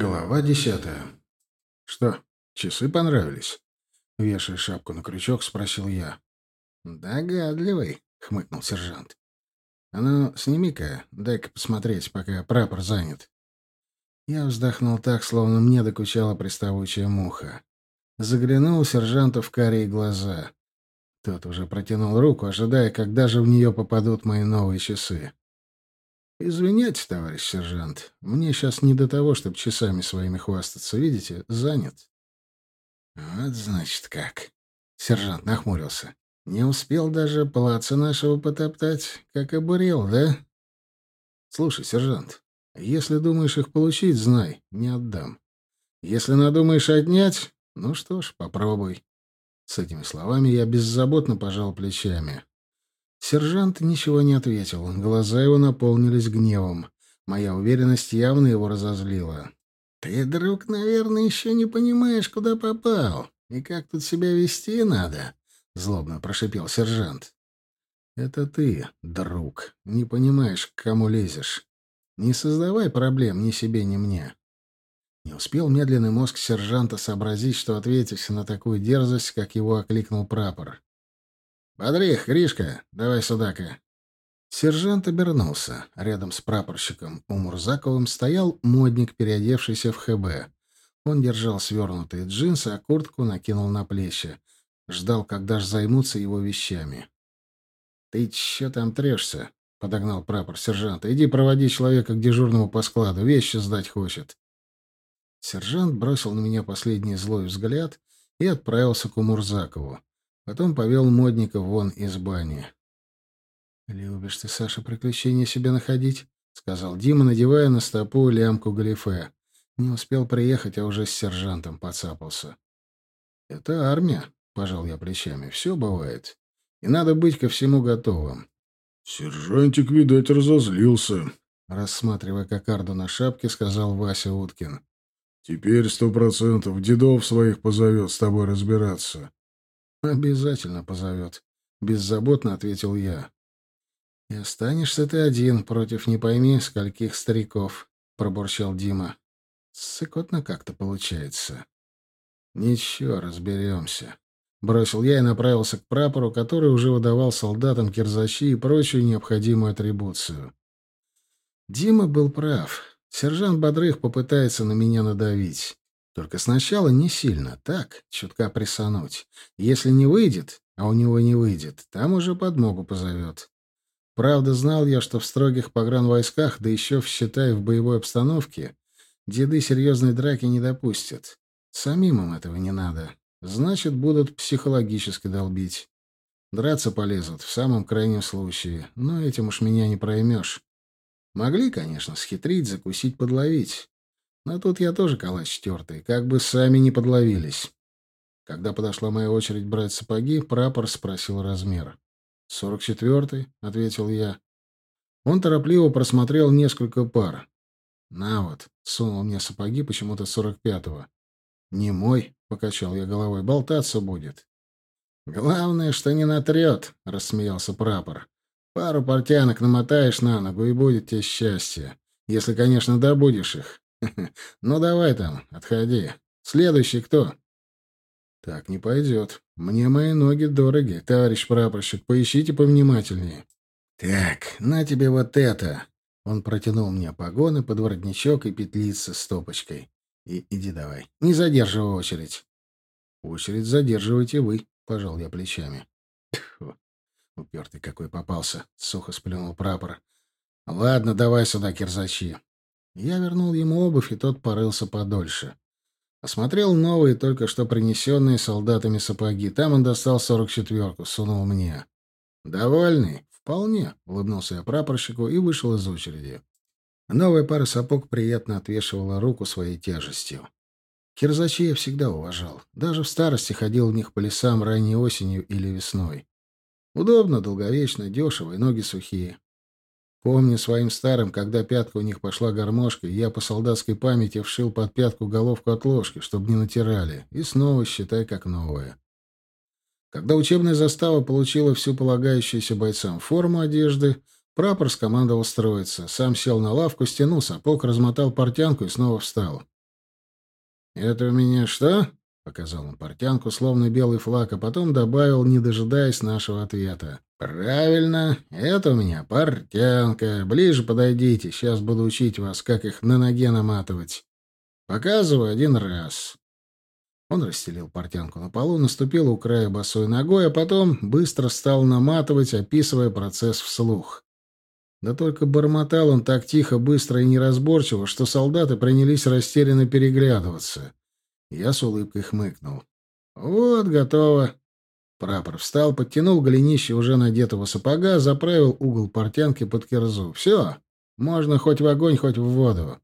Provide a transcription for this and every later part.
Глава десятая. «Что, часы понравились?» Вешая шапку на крючок, спросил я. «Догадливый», — хмыкнул сержант. «А ну, сними-ка, дай-ка посмотреть, пока прапор занят». Я вздохнул так, словно мне докучала приставучая муха. Заглянул сержанту в карие глаза. Тот уже протянул руку, ожидая, когда же в нее попадут мои новые часы. «Извиняйте, товарищ сержант, мне сейчас не до того, чтобы часами своими хвастаться. Видите, занят». «Вот, значит, как». Сержант нахмурился. «Не успел даже плаца нашего потоптать, как и бурил, да?» «Слушай, сержант, если думаешь их получить, знай, не отдам. Если надумаешь отнять, ну что ж, попробуй». С этими словами я беззаботно пожал плечами. Сержант ничего не ответил. Глаза его наполнились гневом. Моя уверенность явно его разозлила. «Ты, друг, наверное, еще не понимаешь, куда попал и как тут себя вести надо», — злобно прошипел сержант. «Это ты, друг, не понимаешь, к кому лезешь. Не создавай проблем ни себе, ни мне». Не успел медленный мозг сержанта сообразить, что ответить на такую дерзость, как его окликнул прапор. «Бодрих, Гришка, давай сюда-ка». Сержант обернулся. Рядом с прапорщиком Умурзаковым стоял модник, переодевшийся в ХБ. Он держал свернутые джинсы, а куртку накинул на плечи. Ждал, когда ж займутся его вещами. «Ты чё там трешься?» — подогнал прапор сержанта. «Иди проводи человека к дежурному по складу. Вещи сдать хочет». Сержант бросил на меня последний злой взгляд и отправился к Умурзакову. Потом повел модника вон из бани. «Любишь ты, Саша, приключения себе находить?» — сказал Дима, надевая на стопу лямку галифе. Не успел приехать, а уже с сержантом поцапался. «Это армия», — пожал я плечами. «Все бывает. И надо быть ко всему готовым». «Сержантик, видать, разозлился», — рассматривая кокарду на шапке, сказал Вася Уткин. «Теперь сто процентов дедов своих позовет с тобой разбираться. «Обязательно позовет», — беззаботно ответил я. «И останешься ты один против не пойми скольких стариков», — пробурчал Дима. «Сыкотно как-то получается». «Ничего, разберемся», — бросил я и направился к прапору, который уже выдавал солдатам кирзачи и прочую необходимую атрибуцию. Дима был прав. Сержант Бодрых попытается на меня надавить. Только сначала не сильно, так, чутка присануть. Если не выйдет, а у него не выйдет, там уже подмогу позовет. Правда, знал я, что в строгих погранвойсках, да еще, считай, в боевой обстановке, деды серьезной драки не допустят. Самим им этого не надо. Значит, будут психологически долбить. Драться полезут, в самом крайнем случае, но этим уж меня не проймешь. Могли, конечно, схитрить, закусить, подловить. Но тут я тоже калач тертый, как бы сами не подловились. Когда подошла моя очередь брать сапоги, прапор спросил размер. «Сорок четвертый», — ответил я. Он торопливо просмотрел несколько пар. «На вот», — сунул мне сапоги почему-то сорок пятого. «Не мой», — покачал я головой, — «болтаться будет». «Главное, что не натрет», — рассмеялся прапор. «Пару портянок намотаешь на ногу, и будет тебе счастье. Если, конечно, добудешь их. Ну давай там, отходи. Следующий кто? Так не пойдет. Мне мои ноги дороги, товарищ прапорщик. Поищите повнимательнее. Так, на тебе вот это. Он протянул мне погоны, подворотничок и петлицы с стопочкой. И иди давай. Не задерживай очередь. Очередь задерживайте вы, пожал я плечами. Тьфу, упертый какой попался, сухо сплюнул прапор. Ладно, давай сюда, кирзачи. Я вернул ему обувь, и тот порылся подольше. Осмотрел новые, только что принесенные солдатами сапоги. Там он достал сорок четверку, сунул мне. «Довольный?» «Вполне», — улыбнулся я прапорщику и вышел из очереди. Новая пара сапог приятно отвешивала руку своей тяжестью. Кирзачи я всегда уважал. Даже в старости ходил в них по лесам ранней осенью или весной. Удобно, долговечно, дешево и ноги сухие. Помню своим старым, когда пятка у них пошла гармошкой, я по солдатской памяти вшил под пятку головку от ложки, чтобы не натирали, и снова считай как новое. Когда учебная застава получила всю полагающуюся бойцам форму одежды, прапор скомандовал строиться, сам сел на лавку, стянул сапог, размотал портянку и снова встал. «Это у меня что?» — показал он портянку, словно белый флаг, а потом добавил, не дожидаясь нашего ответа. «Правильно, это у меня портянка. Ближе подойдите, сейчас буду учить вас, как их на ноге наматывать. Показываю один раз». Он расстелил портянку на полу, наступил у края босой ногой, а потом быстро стал наматывать, описывая процесс вслух. Да только бормотал он так тихо, быстро и неразборчиво, что солдаты принялись растерянно переглядываться. Я с улыбкой хмыкнул. «Вот, готово». Прапор встал, подтянул голенище уже надетого сапога, заправил угол портянки под кирзу. «Все, можно хоть в огонь, хоть в воду.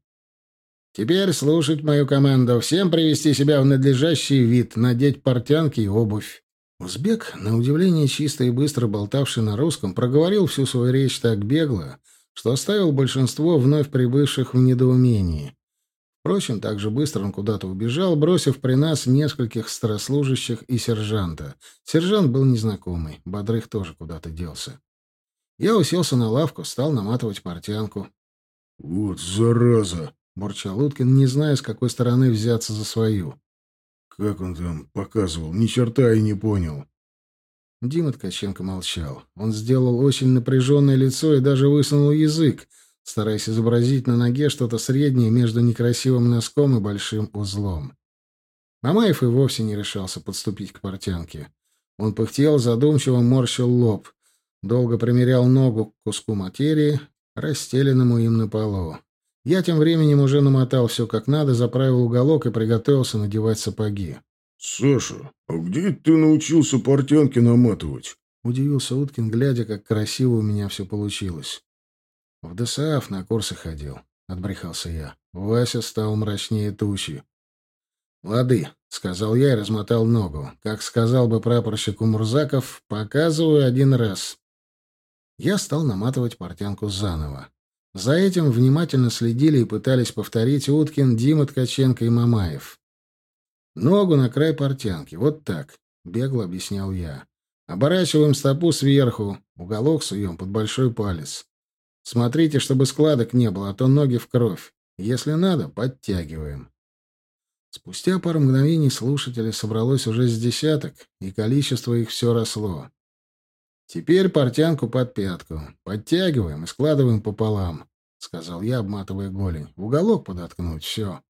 Теперь слушать мою команду. Всем привести себя в надлежащий вид, надеть портянки и обувь». Узбек, на удивление чисто и быстро болтавший на русском, проговорил всю свою речь так бегло, что оставил большинство вновь прибывших в недоумении. Впрочем, так же быстро он куда-то убежал, бросив при нас нескольких старослужащих и сержанта. Сержант был незнакомый, Бодрых тоже куда-то делся. Я уселся на лавку, стал наматывать портянку. — Вот зараза! — бурчал Уткин, не зная, с какой стороны взяться за свою. Как он там показывал? Ни черта и не понял. Дима Ткаченко молчал. Он сделал очень напряженное лицо и даже высунул язык, стараясь изобразить на ноге что-то среднее между некрасивым носком и большим узлом. Мамаев и вовсе не решался подступить к портянке. Он пыхтел, задумчиво морщил лоб. Долго примерял ногу к куску материи, расстеленному им на полу. Я тем временем уже намотал все как надо, заправил уголок и приготовился надевать сапоги. — Саша, а где ты научился портянки наматывать? — удивился Уткин, глядя, как красиво у меня все получилось. — В ДСАФ на курсы ходил, — отбрехался я. Вася стал мрачнее тучи. — Лады, — сказал я и размотал ногу. Как сказал бы прапорщик Умурзаков, показываю один раз. Я стал наматывать портянку заново. За этим внимательно следили и пытались повторить Уткин, Дима Ткаченко и Мамаев. «Ногу на край портянки. Вот так», — бегло объяснял я. «Оборачиваем стопу сверху, уголок суем под большой палец. Смотрите, чтобы складок не было, а то ноги в кровь. Если надо, подтягиваем». Спустя пару мгновений слушателей собралось уже с десяток, и количество их все росло. Теперь портянку под пятку. Подтягиваем и складываем пополам, — сказал я, обматывая голень. В уголок подоткнуть, все.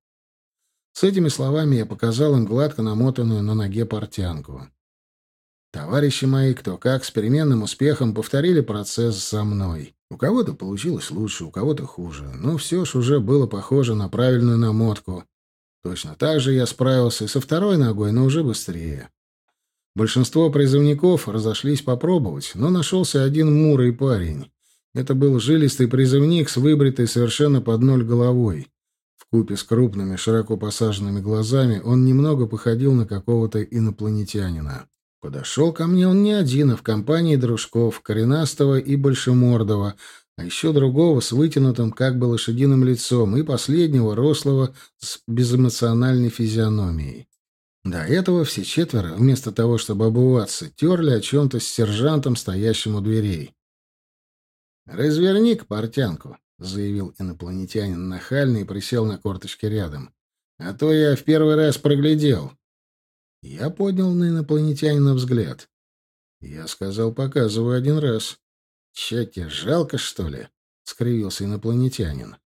С этими словами я показал им гладко намотанную на ноге портянку. Товарищи мои, кто как, с переменным успехом повторили процесс за мной. У кого-то получилось лучше, у кого-то хуже, но все ж уже было похоже на правильную намотку. Точно так же я справился и со второй ногой, но уже быстрее. Большинство призывников разошлись попробовать, но нашелся один мурый парень. Это был жилистый призывник с выбритой совершенно под ноль головой. В купе с крупными, широко посаженными глазами он немного походил на какого-то инопланетянина. Подошел ко мне он не один, а в компании дружков, коренастого и большемордого, а еще другого с вытянутым как бы лошадиным лицом и последнего рослого с безэмоциональной физиономией. До этого все четверо, вместо того, чтобы обуваться, терли о чем-то с сержантом, стоящим у дверей. «Разверни-ка портянку», — заявил инопланетянин нахально и присел на корточки рядом. «А то я в первый раз проглядел». Я поднял на инопланетянина взгляд. Я сказал, показываю один раз. «Че тебе, жалко, что ли?» — скривился инопланетянин.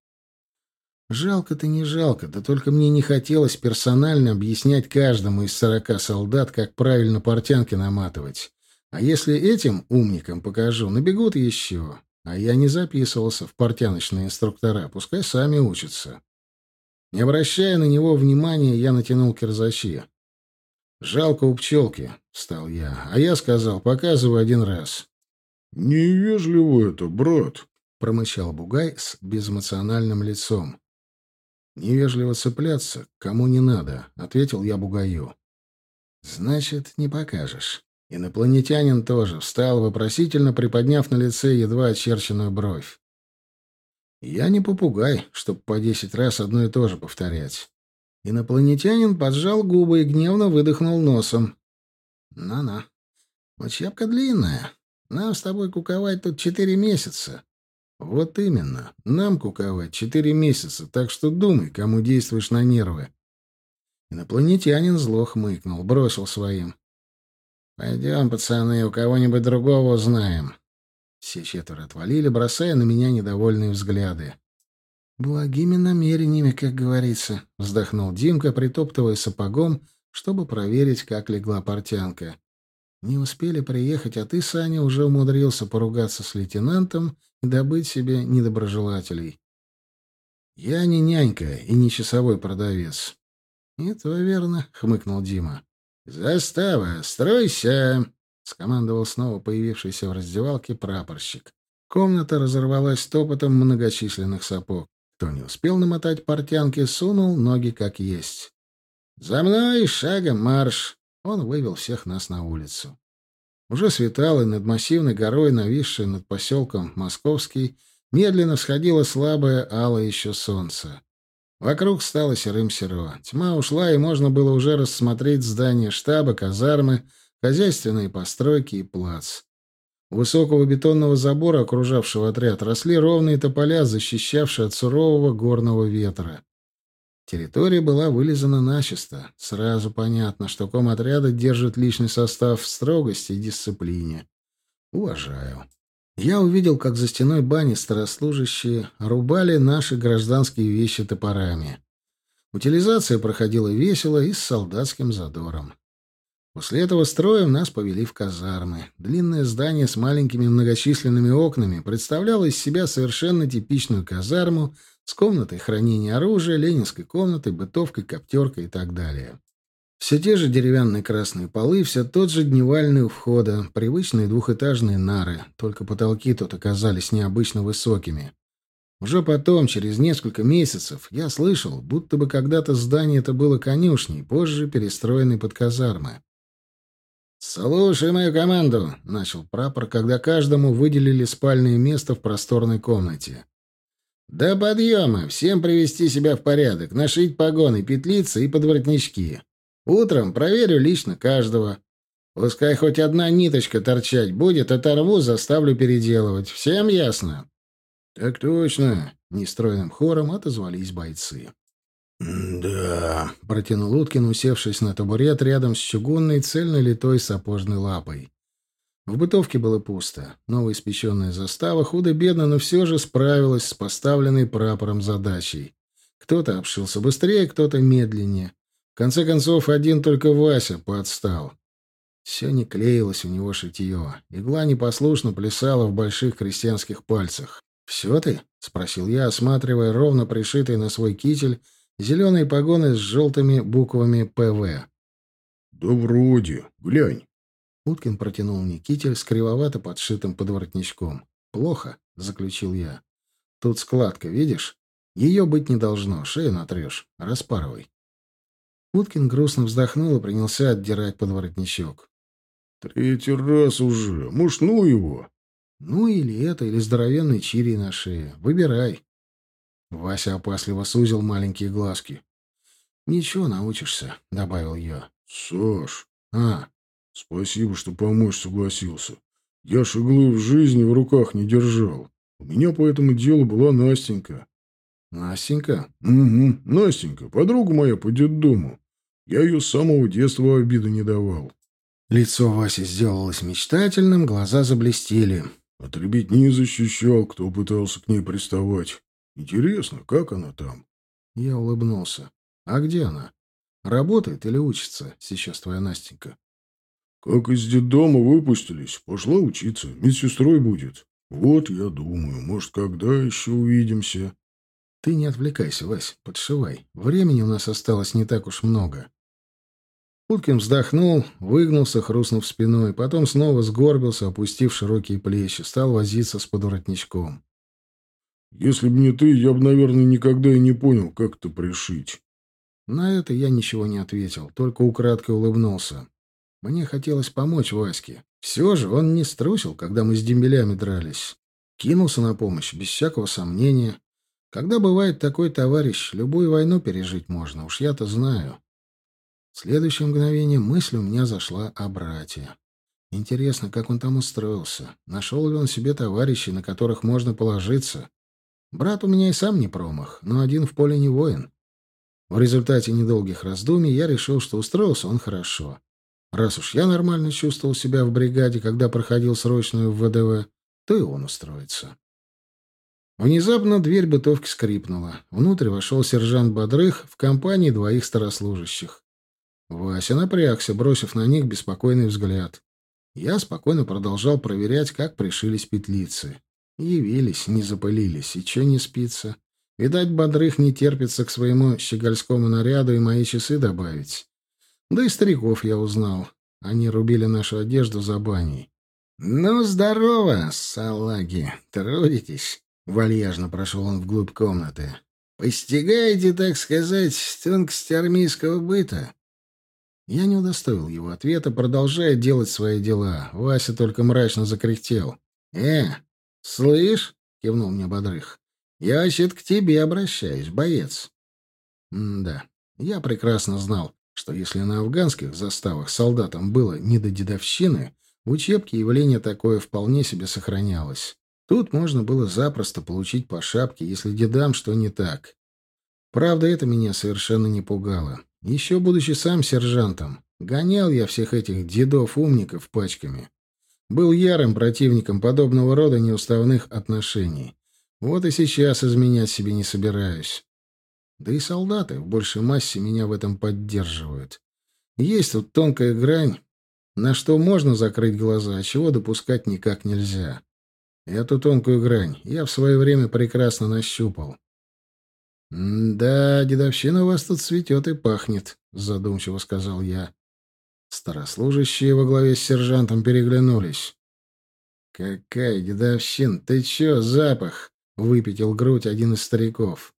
Жалко-то не жалко, да только мне не хотелось персонально объяснять каждому из сорока солдат, как правильно портянки наматывать. А если этим умникам покажу, набегут еще. А я не записывался в портяночные инструктора, пускай сами учатся. Не обращая на него внимания, я натянул кирзачи. «Жалко у пчелки», — встал я. А я сказал, показывай один раз. «Невежливо это, брат», — промычал Бугай с безэмоциональным лицом. «Невежливо цепляться, кому не надо», — ответил я бугаю. «Значит, не покажешь». Инопланетянин тоже встал, вопросительно приподняв на лице едва очерченную бровь. Я не попугай, чтоб по десять раз одно и то же повторять. Инопланетянин поджал губы и гневно выдохнул носом. «На-на. Учебка длинная. Нам с тобой куковать тут четыре месяца. Вот именно. Нам куковать четыре месяца, так что думай, кому действуешь на нервы. Инопланетянин зло хмыкнул, бросил своим. «Пойдем, пацаны, у кого-нибудь другого узнаем». Все четверо отвалили, бросая на меня недовольные взгляды. «Благими намерениями, как говорится», — вздохнул Димка, притоптывая сапогом, чтобы проверить, как легла портянка. Не успели приехать, а ты, Саня, уже умудрился поругаться с лейтенантом и добыть себе недоброжелателей. Я не нянька и не часовой продавец. — Это верно, — хмыкнул Дима. — Застава, стройся! — скомандовал снова появившийся в раздевалке прапорщик. Комната разорвалась топотом многочисленных сапог. Кто не успел намотать портянки, сунул ноги как есть. «За мной шагом марш!» Он вывел всех нас на улицу. Уже светало, и над массивной горой, нависшей над поселком Московский, медленно всходило слабое алое еще солнце. Вокруг стало серым-серо. Тьма ушла, и можно было уже рассмотреть здания штаба, казармы, хозяйственные постройки и плац. Высокого бетонного забора, окружавшего отряд, росли ровные тополя, защищавшие от сурового горного ветра. Территория была вылизана начисто. Сразу понятно, что ком отряда держит личный состав в строгости и дисциплине. Уважаю. Я увидел, как за стеной бани старослужащие рубали наши гражданские вещи топорами. Утилизация проходила весело и с солдатским задором. После этого строем нас повели в казармы. Длинное здание с маленькими многочисленными окнами представляло из себя совершенно типичную казарму с комнатой хранения оружия, ленинской комнатой, бытовкой, коптеркой и так далее. Все те же деревянные красные полы, все тот же дневальный у входа, привычные двухэтажные нары, только потолки тут оказались необычно высокими. Уже потом, через несколько месяцев, я слышал, будто бы когда-то здание это было конюшней, позже перестроенной под казармы. «Слушай мою команду», — начал прапор, когда каждому выделили спальное место в просторной комнате. «До подъема всем привести себя в порядок, нашить погоны, петлицы и подворотнички. Утром проверю лично каждого. Пускай хоть одна ниточка торчать будет, оторву, заставлю переделывать. Всем ясно?» «Так точно», — нестройным хором отозвались бойцы. «Да», — протянул Уткин, усевшись на табурет рядом с чугунной цельно-литой сапожной лапой. В бытовке было пусто. Новоиспеченная застава худо-бедно, но все же справилась с поставленной прапором задачей. Кто-то обшился быстрее, кто-то медленнее. В конце концов, один только Вася подстал. Все не клеилось у него шитье. Игла непослушно плясала в больших крестьянских пальцах. «Все ты?» — спросил я, осматривая ровно пришитый на свой китель зеленые погоны с желтыми буквами «ПВ». «Да вроде. Глянь». Уткин протянул мне китель с кривовато подшитым подворотничком. «Плохо», — заключил я. «Тут складка, видишь? Ее быть не должно. Шею натрешь. Распарывай». Уткин грустно вздохнул и принялся отдирать подворотничок. «Третий раз уже. Может, ну его?» «Ну, или это, или здоровенный чирий на шее. Выбирай». Вася опасливо сузил маленькие глазки. «Ничего, научишься», — добавил я. «Саш, «А, спасибо, что помочь согласился. Я ж иглы в жизни в руках не держал. У меня по этому делу была Настенька». Настенька?» «Угу, Настенька, подруга моя по детдому. Я ее с самого детства обиду не давал». Лицо Васи сделалось мечтательным, глаза заблестели. Отребить не защищал, кто пытался к ней приставать. Интересно, как она там? Я улыбнулся. «А где она? Работает или учится сейчас твоя Настенька?» «Как из детдома выпустились, пошла учиться. Медсестрой будет. Вот я думаю, может, когда еще увидимся?» «Ты не отвлекайся, Вась, подшивай. Времени у нас осталось не так уж много». Уткин вздохнул, выгнулся, хрустнув спиной, потом снова сгорбился, опустив широкие плечи, стал возиться с подворотничком. Если бы не ты, я бы, наверное, никогда и не понял, как это пришить. На это я ничего не ответил, только украдкой улыбнулся. Мне хотелось помочь Ваське. Все же он не струсил, когда мы с дембелями дрались. Кинулся на помощь, без всякого сомнения. Когда бывает такой товарищ, любую войну пережить можно, уж я-то знаю. В следующее мгновение мысль у меня зашла о брате. Интересно, как он там устроился. Нашел ли он себе товарищей, на которых можно положиться? Брат у меня и сам не промах, но один в поле не воин. В результате недолгих раздумий я решил, что устроился он хорошо. Раз уж я нормально чувствовал себя в бригаде, когда проходил срочную в ВДВ, то и он устроится. Внезапно дверь бытовки скрипнула. Внутрь вошел сержант Бодрых в компании двоих старослужащих. Вася напрягся, бросив на них беспокойный взгляд. Я спокойно продолжал проверять, как пришились петлицы. Явились, не запылились, и че не спится. Видать, Бодрых не терпится к своему щегольскому наряду и мои часы добавить. Да и стариков я узнал. Они рубили нашу одежду за баней. «Ну, здорово, салаги! Трудитесь!» Вальяжно прошел он вглубь комнаты. «Постигаете, так сказать, тонкости армейского быта?» Я не удостоил его ответа, продолжая делать свои дела. Вася только мрачно закряхтел. «Э, слышь?» — кивнул мне Бодрых. «Я вообще-то к тебе обращаюсь, боец». Да, я прекрасно знал, что если на афганских заставах солдатам было не до дедовщины, в учебке явление такое вполне себе сохранялось. Тут можно было запросто получить по шапке, если дедам что не так. Правда, это меня совершенно не пугало. Еще будучи сам сержантом, гонял я всех этих дедов-умников пачками. Был ярым противником подобного рода неуставных отношений. Вот и сейчас изменять себе не собираюсь. Да и солдаты в большей массе меня в этом поддерживают. Есть тут тонкая грань, на что можно закрыть глаза, а чего допускать никак нельзя. Эту тонкую грань я в свое время прекрасно нащупал. «Да, дедовщина у вас тут цветет и пахнет», — задумчиво сказал я. Старослужащие во главе с сержантом переглянулись. «Какая дедовщина? Ты чё, запах?» — выпятил грудь один из стариков.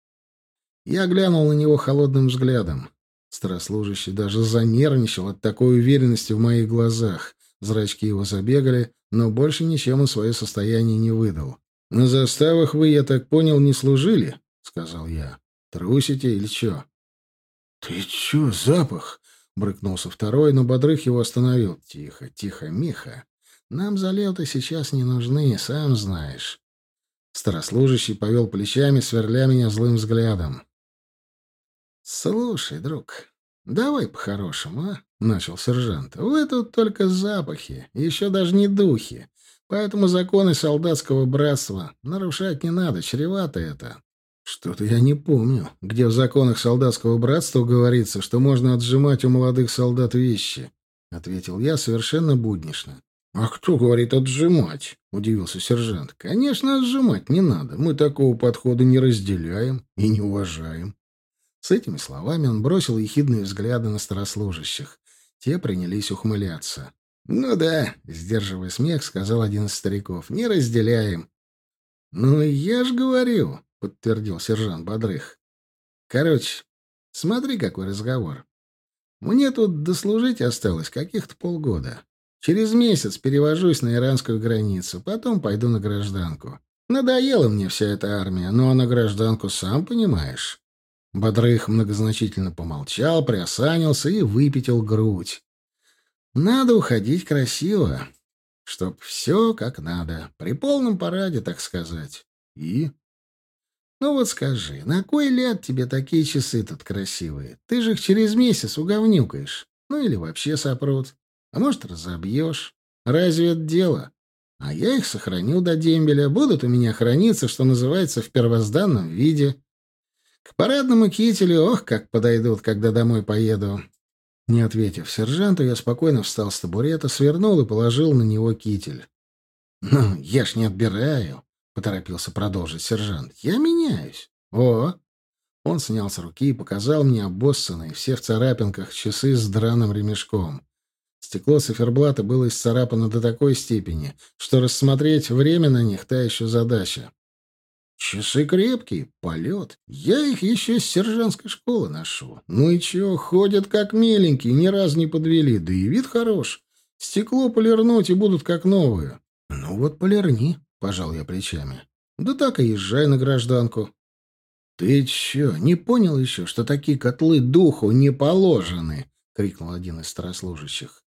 Я глянул на него холодным взглядом. Старослужащий даже занервничал от такой уверенности в моих глазах. Зрачки его забегали, но больше ничем он свое состояние не выдал. «На заставах вы, я так понял, не служили?» — сказал я. «Трусите или чё?» «Ты чё, запах?» — брыкнулся второй, но Бодрых его остановил. «Тихо, тихо, Миха. Нам залеты сейчас не нужны, сам знаешь». Старослужащий повел плечами, сверля меня злым взглядом. «Слушай, друг, давай по-хорошему, а?» — начал сержант. «Вы тут только запахи, еще даже не духи. Поэтому законы солдатского братства нарушать не надо, чревато это». «Что-то я не помню, где в законах солдатского братства говорится, что можно отжимать у молодых солдат вещи», — ответил я совершенно буднично. «А кто говорит отжимать?» — удивился сержант. «Конечно, отжимать не надо. Мы такого подхода не разделяем и не уважаем». С этими словами он бросил ехидные взгляды на старослужащих. Те принялись ухмыляться. «Ну да», — сдерживая смех, сказал один из стариков, — «не разделяем». «Ну, я ж говорю», — подтвердил сержант Бодрых. «Короче, смотри, какой разговор. Мне тут дослужить осталось каких-то полгода. Через месяц перевожусь на иранскую границу, потом пойду на гражданку. Надоела мне вся эта армия, а на гражданку сам понимаешь. Бодрых многозначительно помолчал, приосанился и выпятил грудь. «Надо уходить красиво, чтоб все как надо, при полном параде, так сказать. И?» «Ну вот скажи, на кой ляд тебе такие часы тут красивые? Ты же их через месяц уговнюкаешь. Ну или вообще сопрут. А может, разобьешь. Разве это дело? А я их сохраню до дембеля. Будут у меня храниться, что называется, в первозданном виде. К парадному кителю, ох, как подойдут, когда домой поеду. Не ответив сержанту, я спокойно встал с табурета, свернул и положил на него китель. «Ну, я ж не отбираю», — поторопился продолжить сержант. «Я меняюсь». «О!» Он снял с руки и показал мне обоссанные, все в царапинках, часы с драным ремешком. Стекло циферблата было исцарапано до такой степени, что рассмотреть время на них — та еще задача. Часы крепкие, полет. Я их еще с сержантской школы ношу. Ну и чего, ходят как миленькие, ни разу не подвели, да и вид хорош. Стекло полирнуть и будут как новые. Ну вот полирни, пожал я плечами. Да так и езжай на гражданку. Ты че, не понял еще, что такие котлы духу не положены? крикнул один из старослужащих.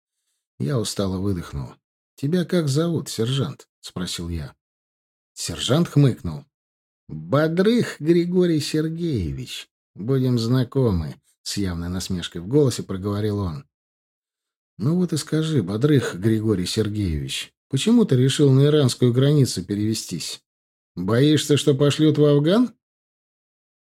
Я устало выдохнул. Тебя как зовут, сержант? спросил я. Сержант хмыкнул. Бодрых Григорий Сергеевич. Будем знакомы, с явной насмешкой в голосе проговорил он. Ну вот и скажи, Бодрых Григорий Сергеевич, почему ты решил на иранскую границу перевестись? Боишься, что пошлют в Афган?